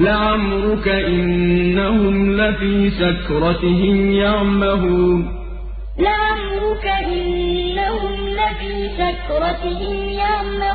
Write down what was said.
لَعَمْرُكَ إِنَّهُمْ لَفِي سَكْرَتِهِمْ يَعْمَهُونَ. لَعَمْرُكَ إِنَّهُمْ لَفِي سَكْرَتِهِمْ يَعْمَهُونَ.